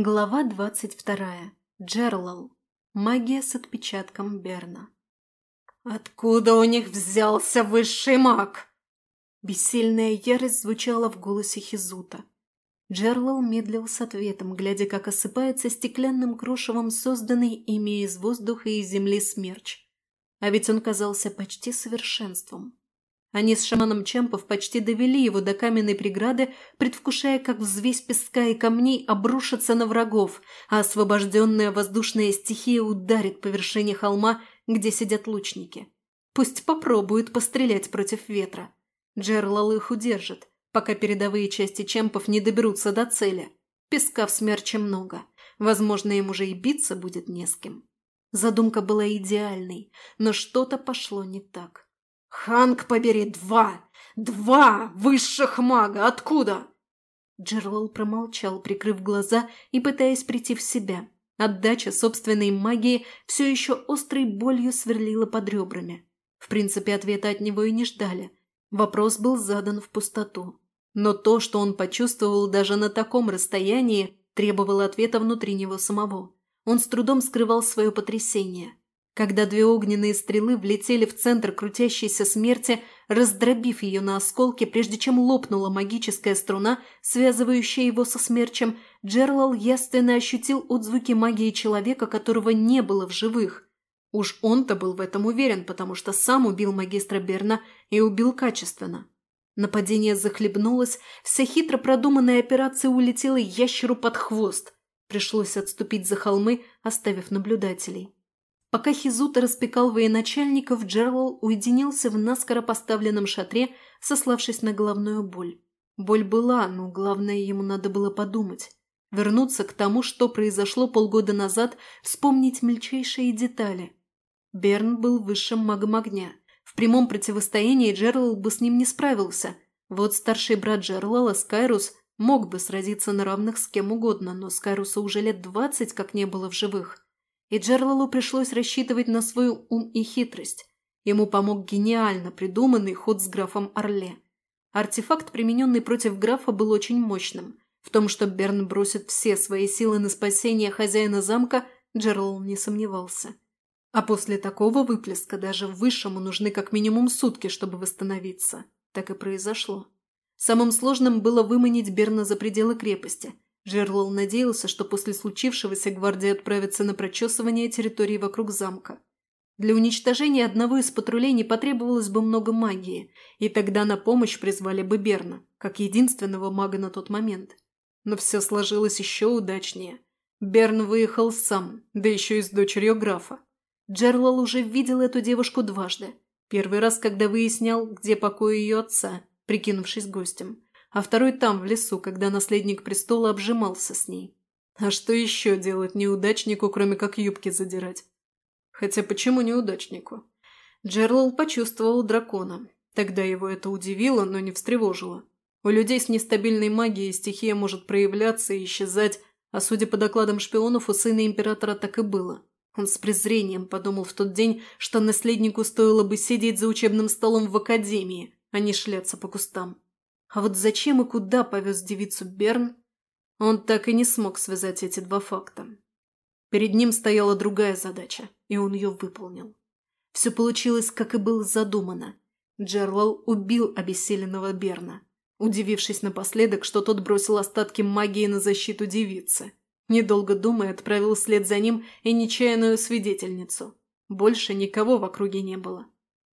Глава двадцать вторая. Джерлал. Магия с отпечатком Берна. «Откуда у них взялся высший маг?» Бессильная ярость звучала в голосе Хизута. Джерлал медлил с ответом, глядя, как осыпается стеклянным крошевом созданный ими из воздуха и земли смерч. А ведь он казался почти совершенством. Они с шаманом Чемпов почти довели его до каменной преграды, предвкушая, как взвесь песка и камней обрушится на врагов, а освобожденная воздушная стихия ударит по вершине холма, где сидят лучники. Пусть попробуют пострелять против ветра. Джерлал их удержит, пока передовые части Чемпов не доберутся до цели. Песка в смерче много. Возможно, им уже и биться будет не с кем. Задумка была идеальной, но что-то пошло не так. «Ханг побери, два! Два высших мага! Откуда?» Джерлал промолчал, прикрыв глаза и пытаясь прийти в себя. Отдача собственной магии все еще острой болью сверлила под ребрами. В принципе, ответа от него и не ждали. Вопрос был задан в пустоту. Но то, что он почувствовал даже на таком расстоянии, требовало ответа внутри него самого. Он с трудом скрывал свое потрясение когда две огненные стрелы влетели в центр крутящейся смерти, раздробив ее на осколки, прежде чем лопнула магическая струна, связывающая его со смерчем, Джерлал ясно ощутил отзвуки магии человека, которого не было в живых. Уж он-то был в этом уверен, потому что сам убил магистра Берна и убил качественно. Нападение захлебнулось, вся хитро продуманная операция улетела ящеру под хвост. Пришлось отступить за холмы, оставив наблюдателей. Пока Хизута распекал военачальников, Джерлал уединился в наскоро поставленном шатре, сославшись на головную боль. Боль была, но главное, ему надо было подумать. Вернуться к тому, что произошло полгода назад, вспомнить мельчайшие детали. Берн был высшим магом огня. В прямом противостоянии Джерлал бы с ним не справился. Вот старший брат Джерлала, Скайрус, мог бы сразиться на равных с кем угодно, но Скайрусу уже лет двадцать как не было в живых и Джерлалу пришлось рассчитывать на свой ум и хитрость. Ему помог гениально придуманный ход с графом Орле. Артефакт, примененный против графа, был очень мощным. В том, что Берн бросит все свои силы на спасение хозяина замка, Джерлал не сомневался. А после такого выплеска даже высшему нужны как минимум сутки, чтобы восстановиться. Так и произошло. Самым сложным было выманить Берна за пределы крепости – Джерлал надеялся, что после случившегося гвардия отправится на прочесывание территории вокруг замка. Для уничтожения одного из патрулей не потребовалось бы много магии, и тогда на помощь призвали бы Берна, как единственного мага на тот момент. Но все сложилось еще удачнее. Берн выехал сам, да еще и с дочерью графа. Джерлал уже видел эту девушку дважды. Первый раз, когда выяснял, где покой ее отца, прикинувшись гостем а второй там, в лесу, когда наследник престола обжимался с ней. А что еще делать неудачнику, кроме как юбки задирать? Хотя почему неудачнику? Джерлал почувствовал дракона. Тогда его это удивило, но не встревожило. У людей с нестабильной магией стихия может проявляться и исчезать, а судя по докладам шпионов, у сына императора так и было. Он с презрением подумал в тот день, что наследнику стоило бы сидеть за учебным столом в академии, а не шляться по кустам. А вот зачем и куда повез девицу Берн, он так и не смог связать эти два факта. Перед ним стояла другая задача, и он ее выполнил. Все получилось, как и было задумано. Джерлал убил обессиленного Берна, удивившись напоследок, что тот бросил остатки магии на защиту девицы. Недолго думая, отправил вслед за ним и нечаянную свидетельницу. Больше никого в округе не было.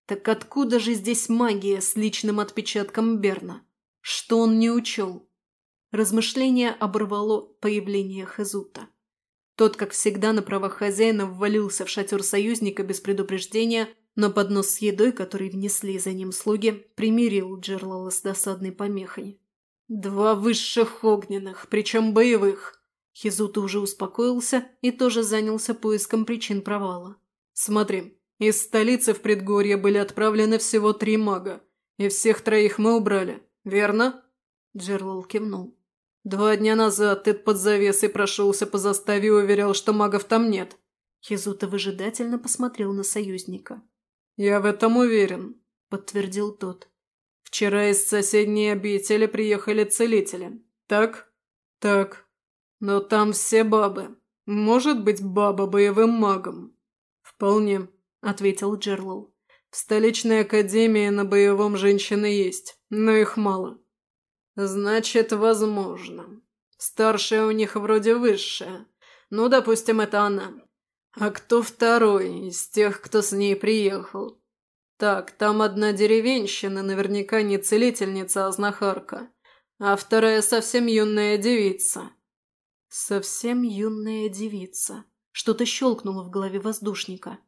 Так откуда же здесь магия с личным отпечатком Берна? Что он не учел? Размышление оборвало появление Хезута. Тот, как всегда, на правах хозяина ввалился в шатер союзника без предупреждения, но поднос с едой, который внесли за ним слуги, примирил Джерлала с досадной помехой. «Два высших огненных, причем боевых!» Хизута уже успокоился и тоже занялся поиском причин провала. «Смотри, из столицы в предгорье были отправлены всего три мага, и всех троих мы убрали верно?» Джерлал кивнул. «Два дня назад ты под завесой прошелся по заставе и уверял, что магов там нет». Хизута выжидательно посмотрел на союзника. «Я в этом уверен», – подтвердил тот. «Вчера из соседней обители приехали целители. Так?» «Так». Но там все бабы. Может быть, баба боевым магом?» «Вполне», — ответил Джерлоу. «В столичной академии на боевом женщины есть, но их мало». «Значит, возможно. Старшая у них вроде высшая. Ну, допустим, это она. А кто второй из тех, кто с ней приехал? Так, там одна деревенщина, наверняка не целительница, а знахарка. А вторая совсем юная девица. Совсем юная девица. Что-то щелкнуло в голове воздушника.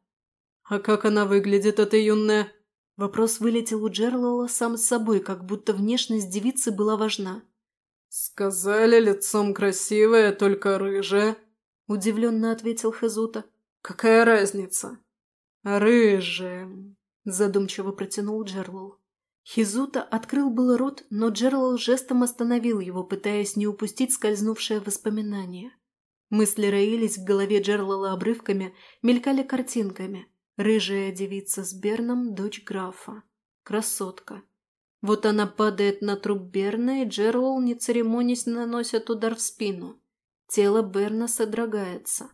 «А как она выглядит, эта юная?» Вопрос вылетел у Джерлола сам с собой, как будто внешность девицы была важна. «Сказали, лицом красивая, только рыжая», – удивленно ответил Хезута. «Какая разница?» «Рыжая», – задумчиво протянул Джерлол. Хизута открыл был рот, но Джерлол жестом остановил его, пытаясь не упустить скользнувшее воспоминание. Мысли роились в голове Джерлола обрывками, мелькали картинками. Рыжая девица с Берном, дочь графа. Красотка. Вот она падает на труп Берна, и Джерлол, не церемонясь, наносит удар в спину. Тело Берна содрогается.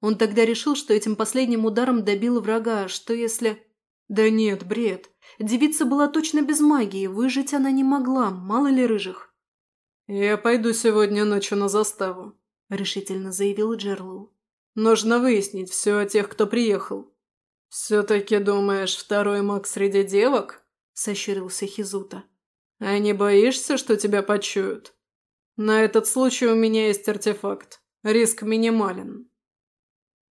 Он тогда решил, что этим последним ударом добил врага, а что если... Да нет, бред. Девица была точно без магии, выжить она не могла, мало ли рыжих. «Я пойду сегодня ночью на заставу», – решительно заявил Джерлоу. «Нужно выяснить все о тех, кто приехал». «Все-таки думаешь, второй маг среди девок?» – сощурился Хизута. «А не боишься, что тебя почуют? На этот случай у меня есть артефакт. Риск минимален».